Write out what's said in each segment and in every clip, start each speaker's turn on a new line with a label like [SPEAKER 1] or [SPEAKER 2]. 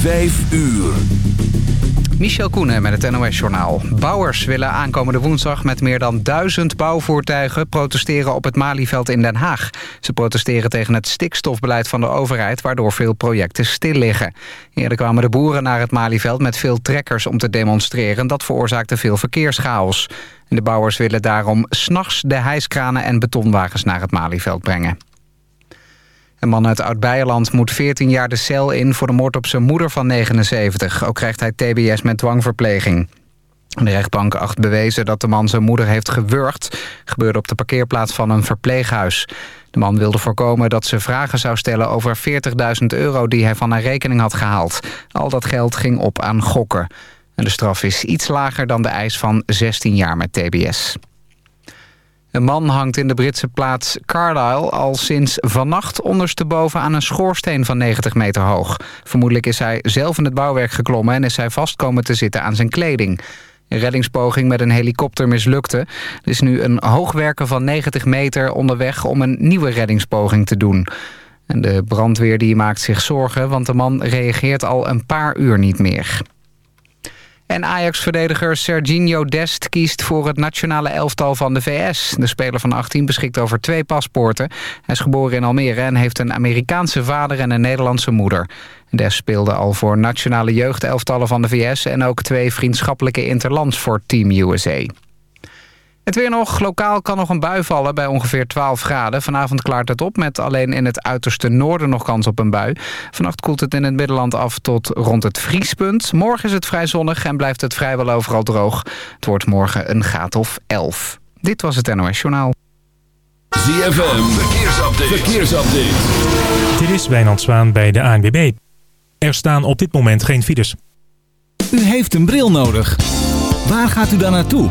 [SPEAKER 1] 5 uur.
[SPEAKER 2] Michel Koenen met het NOS-journaal. Bouwers willen aankomende woensdag met meer dan duizend bouwvoertuigen... protesteren op het Malieveld in Den Haag. Ze protesteren tegen het stikstofbeleid van de overheid... waardoor veel projecten stil liggen. Eerder kwamen de boeren naar het Malieveld met veel trekkers om te demonstreren. Dat veroorzaakte veel verkeerschaos. De bouwers willen daarom s'nachts de hijskranen en betonwagens naar het Malieveld brengen. Een man uit Oud-Beijerland moet 14 jaar de cel in... voor de moord op zijn moeder van 79. Ook krijgt hij tbs met dwangverpleging. De rechtbank acht bewezen dat de man zijn moeder heeft gewurgd. Gebeurde op de parkeerplaats van een verpleeghuis. De man wilde voorkomen dat ze vragen zou stellen over 40.000 euro... die hij van haar rekening had gehaald. Al dat geld ging op aan gokken. En de straf is iets lager dan de eis van 16 jaar met tbs. Een man hangt in de Britse plaats Carlisle al sinds vannacht ondersteboven aan een schoorsteen van 90 meter hoog. Vermoedelijk is hij zelf in het bouwwerk geklommen en is hij vast komen te zitten aan zijn kleding. Een reddingspoging met een helikopter mislukte. Er is nu een hoogwerker van 90 meter onderweg om een nieuwe reddingspoging te doen. En de brandweer die maakt zich zorgen, want de man reageert al een paar uur niet meer. En Ajax-verdediger Serginho Dest kiest voor het nationale elftal van de VS. De speler van 18 beschikt over twee paspoorten. Hij is geboren in Almere en heeft een Amerikaanse vader en een Nederlandse moeder. Dest speelde al voor nationale jeugdelftallen van de VS... en ook twee vriendschappelijke interlands voor Team USA. Het weer nog. Lokaal kan nog een bui vallen bij ongeveer 12 graden. Vanavond klaart het op met alleen in het uiterste noorden nog kans op een bui. Vannacht koelt het in het middenland af tot rond het vriespunt. Morgen is het vrij zonnig en blijft het vrijwel overal droog. Het wordt morgen een graad of 11. Dit was het NOS Journaal.
[SPEAKER 1] ZFM, verkeersupdate. verkeersupdate.
[SPEAKER 3] Dit is Wijnand Zwaan bij de ANWB. Er staan op dit moment geen files.
[SPEAKER 4] U heeft een bril nodig. Waar gaat u dan naartoe?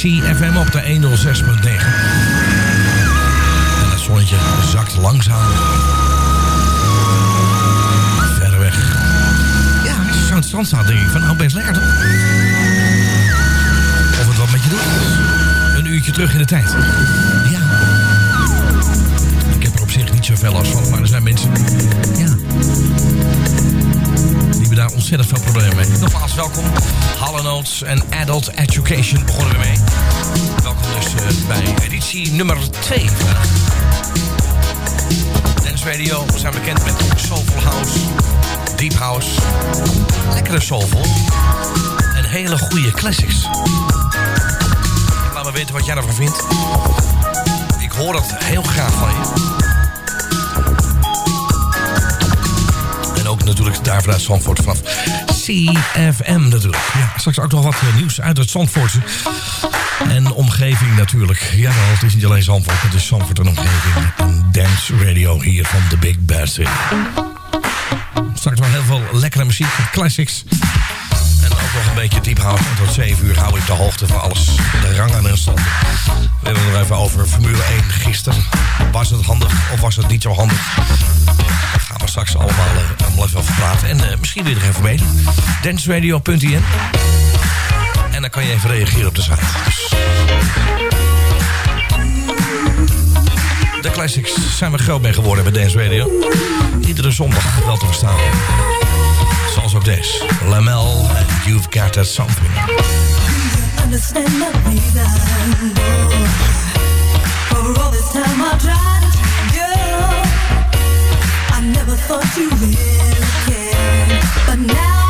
[SPEAKER 5] CFM op de 106.9. En het zonnetje zakt langzaam. Verder weg. Ja, als je zo aan het strand staat, denk ik van nou best lekker toch? Of het wat met je doet. Een uurtje terug in de tijd. Ja. Ik heb er op zich niet zoveel last van, maar er zijn mensen... Ja hebben daar ontzettend veel problemen mee. Nogmaals, welkom. Hallenotes en Adult Education begonnen we mee. Welkom dus eh, bij editie nummer 2 vandaag. Dance Radio, we zijn bekend met Soulful House, Deep House. Lekkere soulful. En hele goede classics. Laat me weten wat jij ervan vindt. Ik hoor dat heel graag van je. natuurlijk daar vanuit Zandvoort vanaf CFM natuurlijk. Ja, straks ook nog wat eh, nieuws uit het Zandvoortse. En omgeving natuurlijk. Ja, het is niet alleen Zandvoort, het is Zandvoort en omgeving. En Dance Radio hier van The Big Bastard. Straks nog heel veel lekkere muziek, classics. En ook nog een beetje diep houden. En tot 7 uur hou ik de hoogte van alles. De rangen en standen. We hebben het nog even over Formule 1 gisteren. Was het handig of was het niet zo handig? Straks allemaal, uh, allemaal even over praten. En uh, misschien weer er even mee. danceradio.nl En dan kan je even reageren op de site. De classics zijn we groot mee geworden bij Dance Radio. Iedere zondag wel te verstaan. Zoals ook deze. Lamel en You've Got That Something.
[SPEAKER 6] this time tried never thought you really cared. But now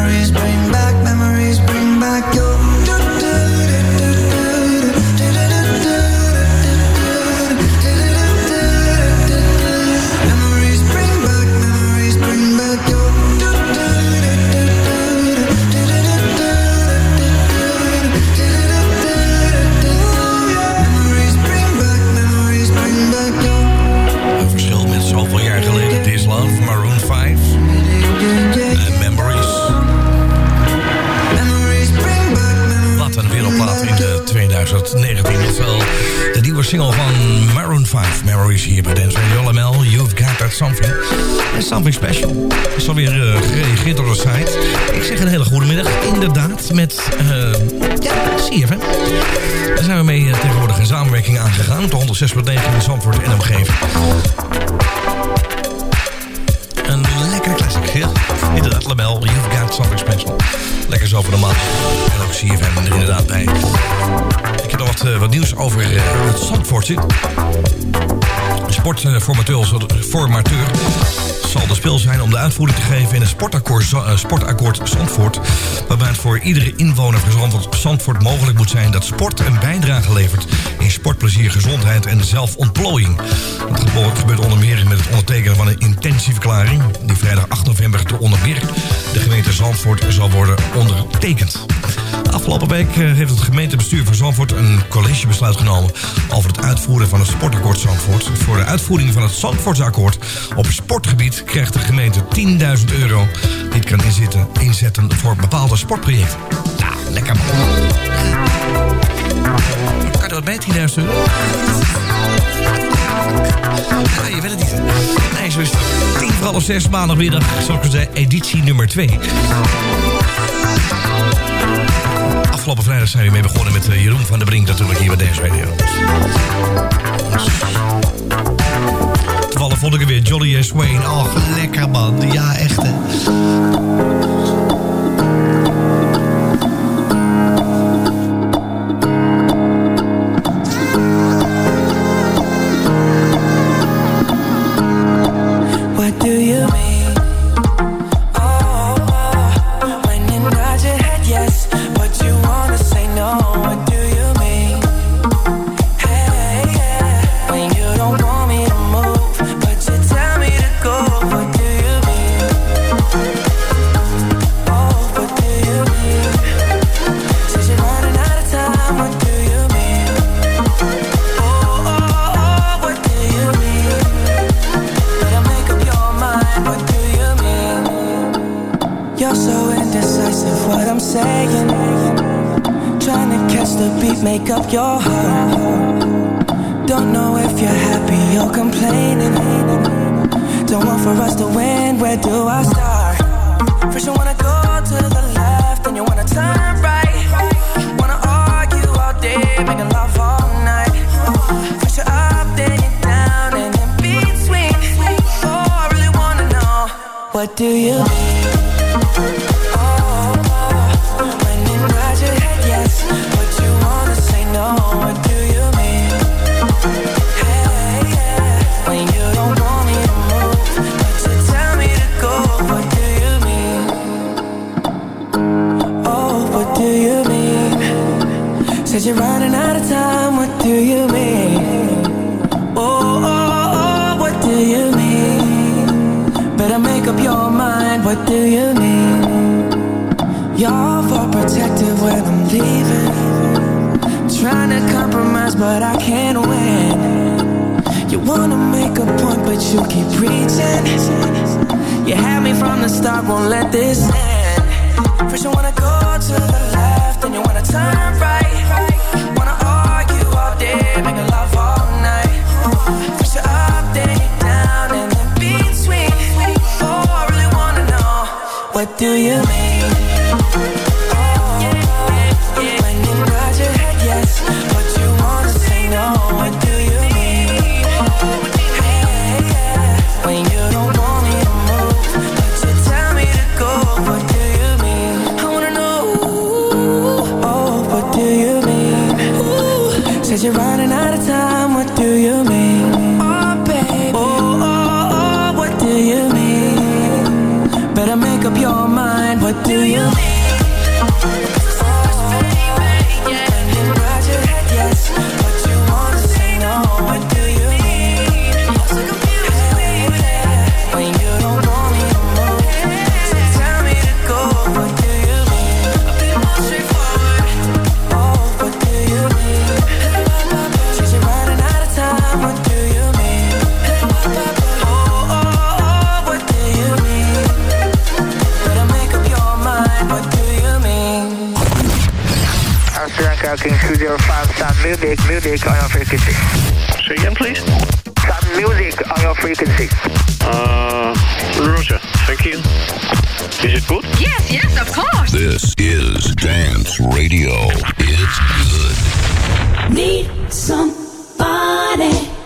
[SPEAKER 7] memories bring
[SPEAKER 5] Something special. Is alweer uh, gereageerd door de site. Ik zeg een hele goede middag. Inderdaad, met uh, ja, CFM. Daar zijn we mee uh, tegenwoordig in samenwerking aangegaan. Op de 106.9 in Zandvoort en omgeving. Een lekkere classic, ja. Inderdaad, Lamel, You've Got Something Special. Lekker zo voor de man. En ook CFM er inderdaad bij. Ik heb nog wat, wat nieuws over het Zandvoortje. Sportformateur formateur zal de speel zijn om de uitvoering te geven in een sportakkoord, uh, sportakkoord Zandvoort. Waarbij het voor iedere inwoner van Zandvoort, Zandvoort mogelijk moet zijn dat sport een bijdrage levert in sportplezier, gezondheid en zelfontplooiing. Dat gebeurt onder meer met het ondertekenen van een intentieverklaring die vrijdag 8 november te ondermeer de gemeente Zandvoort zal worden ondertekend. Afgelopen week heeft het gemeentebestuur van Zandvoort een collegebesluit genomen over het uitvoeren van het sportakkoord Zandvoort. Voor de uitvoering van het Zandvoortsakkoord op sportgebied krijgt de gemeente 10.000 euro. Dit kan inzetten, inzetten voor bepaalde sportprojecten. Lekker man. Kan wat bij, 10.000 euro? Ja, je weet het niet. Nee, zo is het. 10 voor half 6 maandagmiddag, zoals ik zei, editie nummer 2. Afgelopen vrijdag zijn we mee begonnen met uh, Jeroen van der Brink natuurlijk hier bij Dance Radio. Toevallig vond ik er weer Jolly S. Wayne. Oh, lekker man. Ja, echt hè.
[SPEAKER 7] but
[SPEAKER 8] I can't win. You wanna make a point, but you keep preaching. You had me from the start, won't let this end. First you wanna go to the left, then you wanna turn right. Wanna argue all day, make love all night. First you up, then you down, and in between. Oh, I really wanna know what do you mean? Sri
[SPEAKER 9] Lanka King 205, some music, music on your frequency. Say again, please. Some music on your frequency.
[SPEAKER 10] Uh, Roger, thank you. Is it good?
[SPEAKER 11] Yes, yes, of course.
[SPEAKER 12] This is Dance Radio. It's good.
[SPEAKER 13] Need somebody.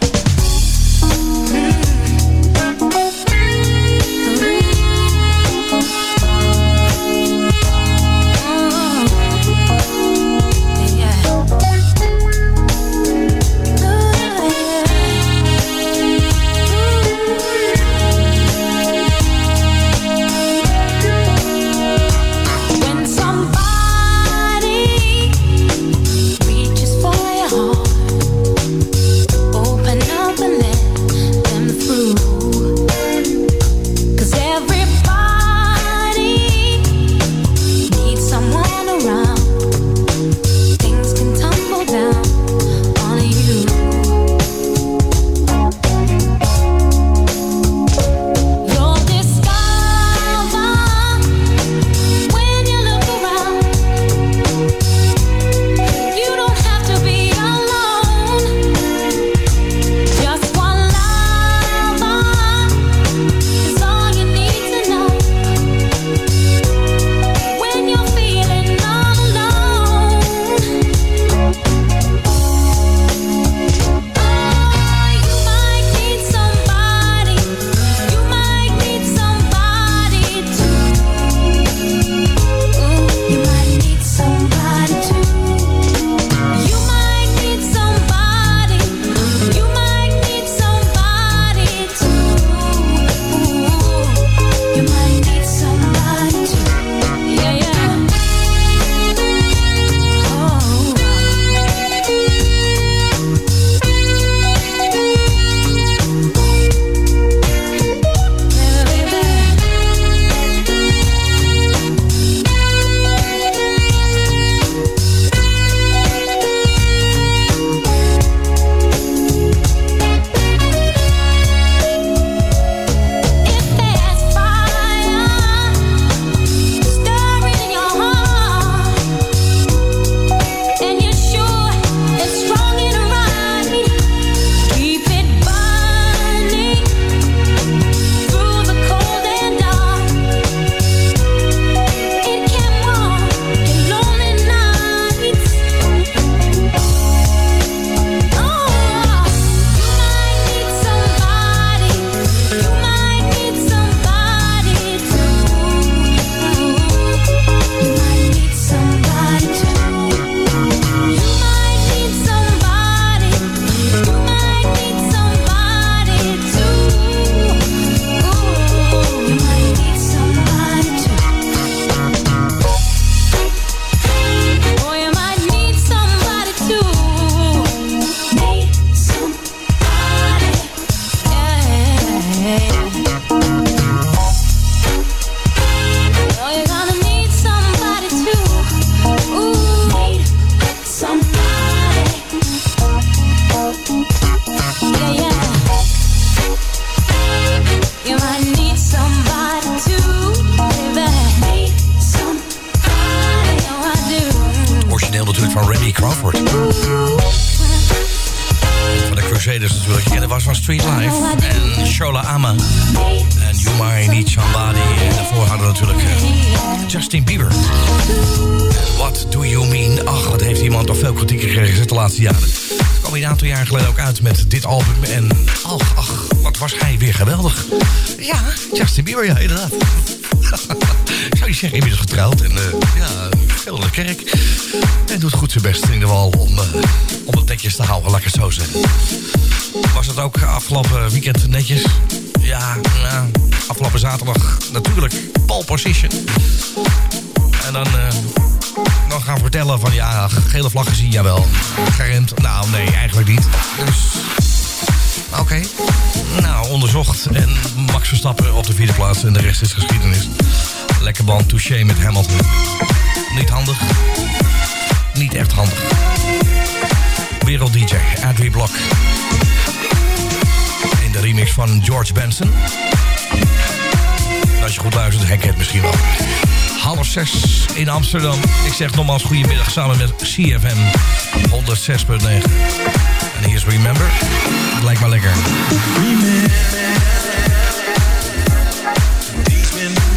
[SPEAKER 13] natuurlijk van Randy Crawford. Van de Crusaders natuurlijk.
[SPEAKER 5] En dat was van Street Life. En Shola Ama. En You Might Need Somebody. En daarvoor hadden we natuurlijk eh, Justin Bieber. What Do You Mean? Ach, wat heeft iemand toch veel kritiek gekregen de laatste jaren. Ik kwam een aantal jaar geleden ook uit met dit album. En ach, ach, wat was hij weer geweldig. Ja, Justin Bieber, ja, inderdaad. Ik zou je zeggen, inmiddels getrouwd. En uh, ja, de kerk. En doet goed zijn best in ieder geval om, eh, om het netjes te houden, het zo zeggen. Was het ook afgelopen weekend netjes? Ja, nou, afgelopen zaterdag natuurlijk pole position. En dan, eh, dan gaan vertellen van ja, gele vlag gezien, jawel. Gerend, nou nee, eigenlijk niet. Dus, oké. Nou, onderzocht en Max Verstappen op de vierde plaats en de rest is geschiedenis. Lekker band, touché met Hamilton. Niet handig. Niet echt handig. Wereld DJ, Adrie Blok. In de remix van George Benson. En als je goed luistert, herkent het misschien wel. Half zes in Amsterdam. Ik zeg nogmaals goedemiddag samen met CFM 106.9. En hier Remember. Lijkt me lekker.
[SPEAKER 1] Larry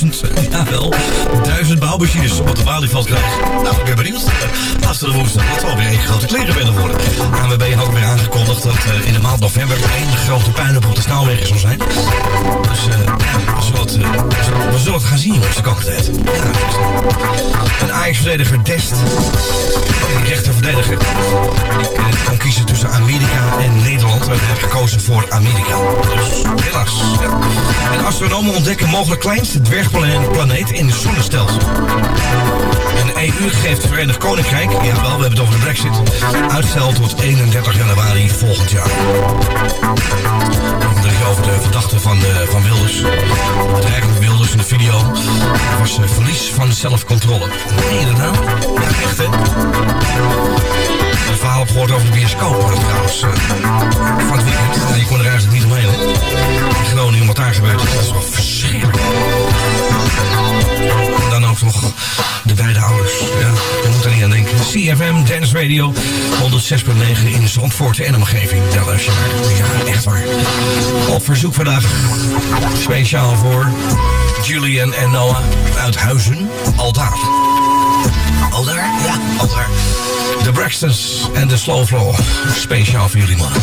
[SPEAKER 5] duizend, jawel, duizend bouwmachines op het Malieveld krijgen. Nou, ik ben benieuwd. Uh, aanstaande woensdag, dat zal weer een grote klerenbende worden. ANWB had weer aangekondigd dat uh, in de maand november één grote puinhoop op de snelwegen zal zijn. Dus ja, we, zullen het, we, zullen, gaan zien jongens, de komende tijd. Ja, een Ajax-verdediger Dest, een rechterverdediger, die kon kiezen Amerika en Nederland. En heeft gekozen voor Amerika. Dus helaas. Ja. En astronomen ontdekken mogelijk kleinste dwergplaneet in het zonnestelsel. En de EU geeft het Verenigd Koninkrijk, jawel, we hebben het over de brexit, uitstel tot 31 januari volgend jaar. Dan je over de verdachte van, uh, van Wilders. De bedreiging van Wilders in de video was uh, verlies van zelfcontrole. Nee, nou? Ja? Een verhaal heb gehoord over de bioscoop trouwens. van het weekend. Ja, je kon er eigenlijk niet omheen. Groningen wat daar gebeurt. Dat is wel verschrikkelijk. Dan ook nog de beide ouders. Ja, je moet er niet aan denken. CFM Dance Radio 106.9 in Zandvoort en omgeving. Daar luister je naar. Ja, echt waar. Op verzoek vandaag. Speciaal voor Julian en Noah uit Huizen. Aldaar. Aldaar? Ja, Aldaar. De Braxtons en de Slow Flow. Speciaal voor jullie mannen.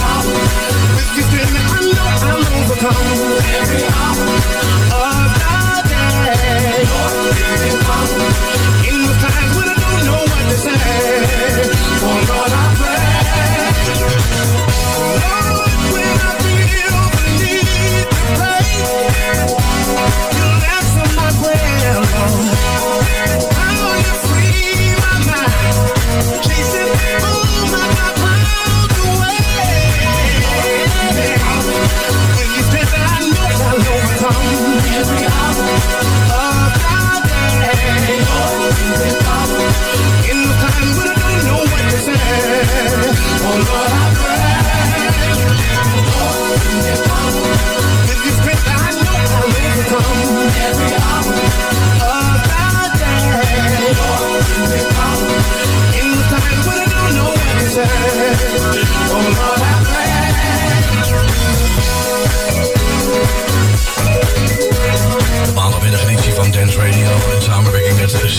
[SPEAKER 6] come every hour of the day.
[SPEAKER 5] Every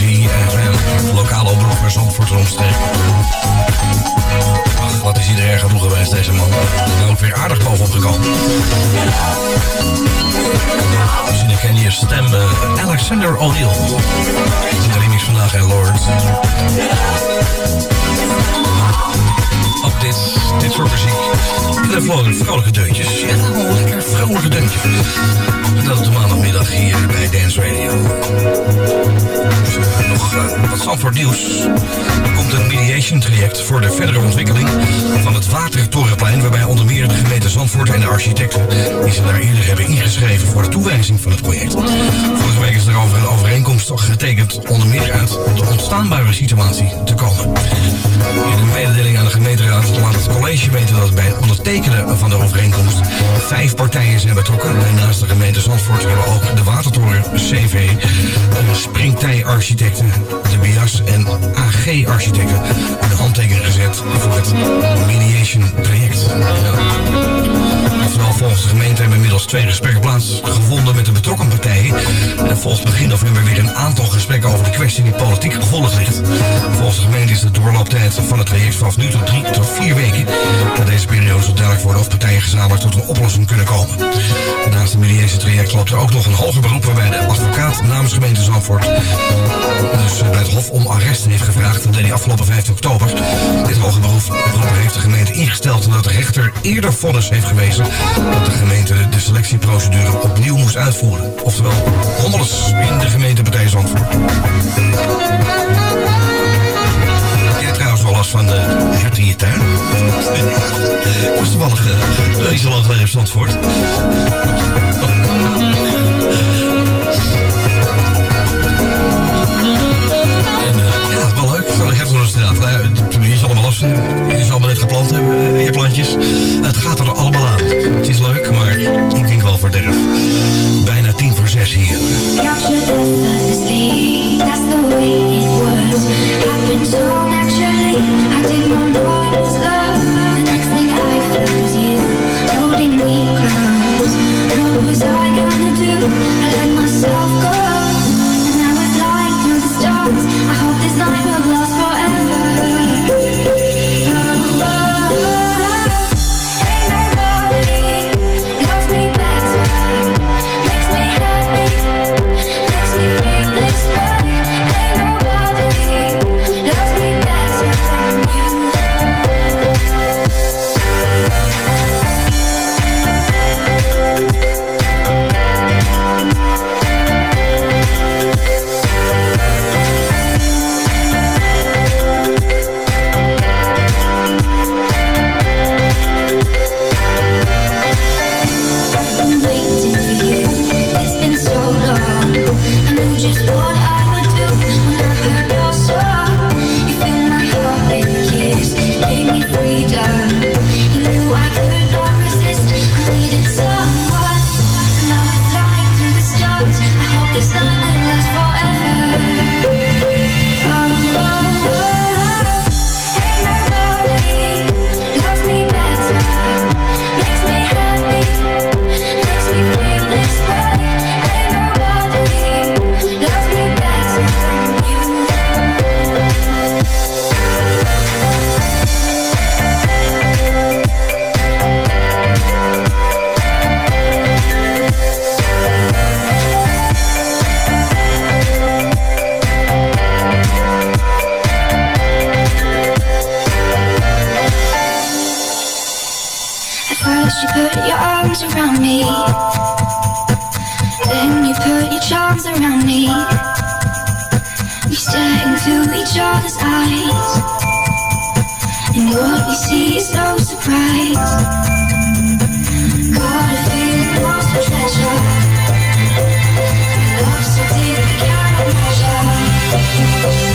[SPEAKER 5] ZFM, lokale omroep voor Zandvoort en omstreken. Ach, wat is er erg toe geweest, deze man. Is ook weer aardig bovenop gekomen. Misschien herken je stem eh, Alexander O'Neill. In de remix vandaag, en Lord. En vrolijke, deuntjes. Ja, gewoon lekker vrolijke deuntjes. Dat op de maandagmiddag hier bij Dance Radio. Nog eh, wat Zandvoort nieuws. Er komt een mediation traject voor de verdere ontwikkeling van het Watertorenplein... waarbij onder meer de gemeente Zandvoort en de architecten... die ze daar eerder hebben ingeschreven voor de toewijzing van het project. Vorige week is er over een overeenkomst getekend... onder meer uit de ontstaanbare situatie te komen. In een mededeling aan de gemeenteraad laat het college weten dat bij het van de overeenkomst vijf partijen zijn betrokken. En naast de gemeente Zandvoort hebben ook de Watertoren CV, Springtij Architecten, de BIAS en AG Architecten de handtekening gezet voor het mediation traject. Volgens de gemeente hebben inmiddels twee gesprekken plaatsgevonden met de betrokken partijen. En volgt begin november weer een aantal gesprekken over de kwestie die politiek gevolgd ligt. Volgens de gemeente is de doorlooptijd van het traject vanaf nu tot drie tot vier weken. Na deze periode zal duidelijk worden of partijen gezamenlijk tot een oplossing kunnen komen. Naast het mediation traject loopt er ook nog een hoger beroep waarbij de advocaat namens gemeente Zandvoort dus eh, bij het Hof om arrest heeft gevraagd. Dat deed hij afgelopen 15 oktober. Dit hoge beroep, beroep heeft de gemeente ingesteld omdat de rechter eerder vonnis heeft gewezen dat de gemeente de selectieprocedure opnieuw moest uitvoeren. Oftewel, hommeles in de gemeentepartij Zandvoort. Heb jij trouwens wel last van de hert in je tuin? Ik was toevallig uh, niet zo lang geleden op Zandvoort. Eh, de de straat. Nou, ja, je ze allemaal af Je ze allemaal net geplant hebben, eh, je plantjes. Het gaat er allemaal. Het is leuk, maar ik denk wel verderf. Bijna tien voor zes hier.
[SPEAKER 6] you put your arms around me. Then you put your charms around me. We stare into each other's eyes. And what we see is no surprise. Got a feeling lost for treasure.
[SPEAKER 14] Love so deep we cannot measure.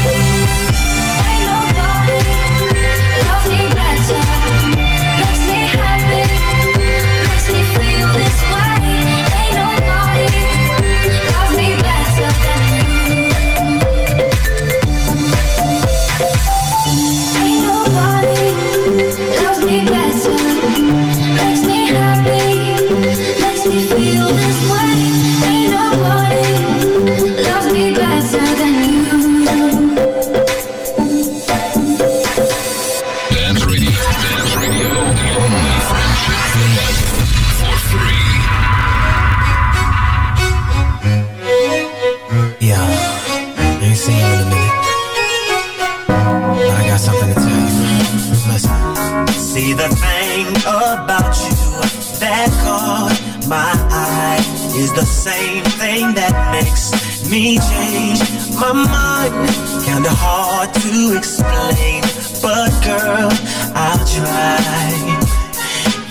[SPEAKER 14] Thing that makes me change my mind. Kinda hard to explain, but girl, I'll try.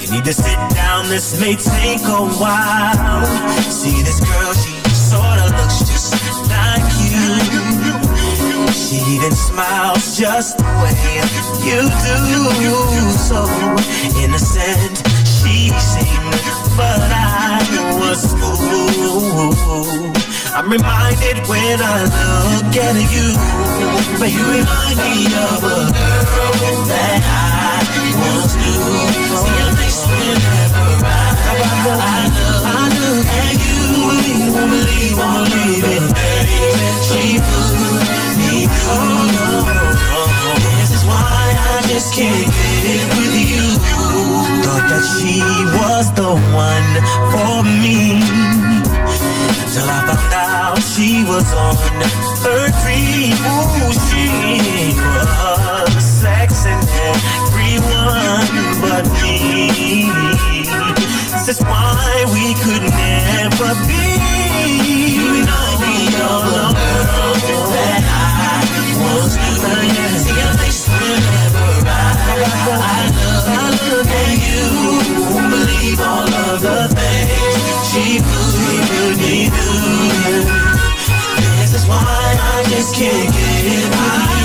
[SPEAKER 14] You need to sit down, this may take a while. See this girl, she sorta looks just like you. She even smiles just the way you do. So innocent, she seemed, I'm reminded when I look at you, but you remind me of a girl that I once knew. See your face whenever I, I look, I look at you. You won't believe, won't believe it, baby. She put me through. This is why I just can't get it with you. Thought that she was the one for me. Till I found out she was on her dream. Ooh, she was sexing everyone but me. This is why we could never be. You remind me of the girl that I. See your face whenever I, I look, I look at you. Believe all of the things she put me through. This is why I just can't get I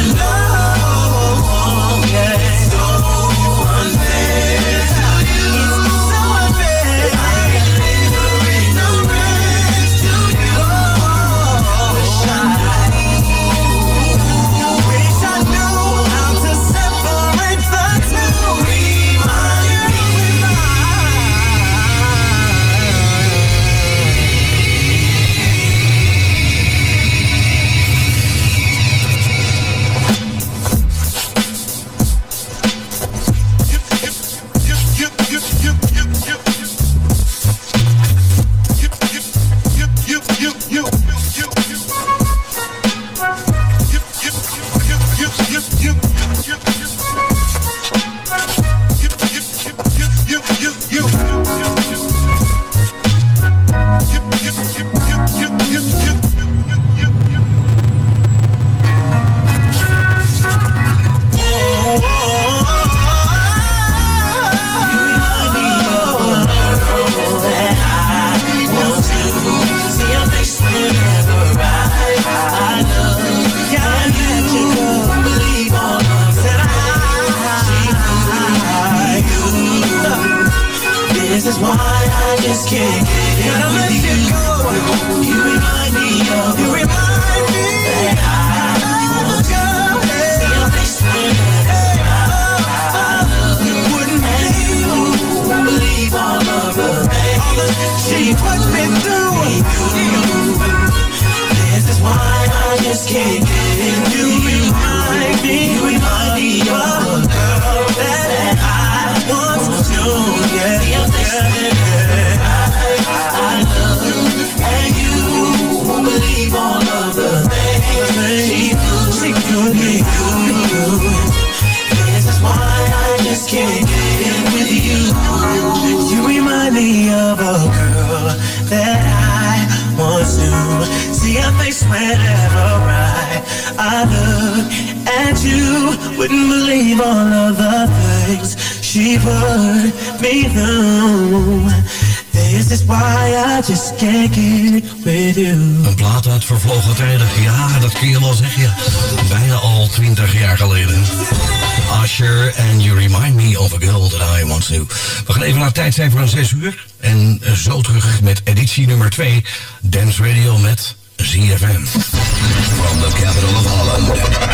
[SPEAKER 5] tijd zijn voor een 6 uur. En zo terug met editie nummer 2. Dance Radio met ZFM.
[SPEAKER 12] From the capital of Holland,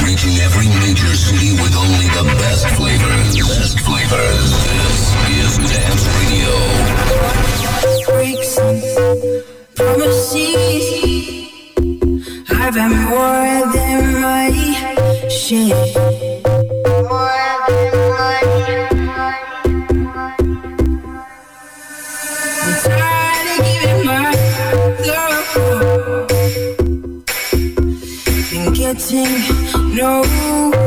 [SPEAKER 12] reaching every major city with only the best flavors. Best flavors. This is Dance Radio.
[SPEAKER 6] breaks promises. I've been more than my share. And getting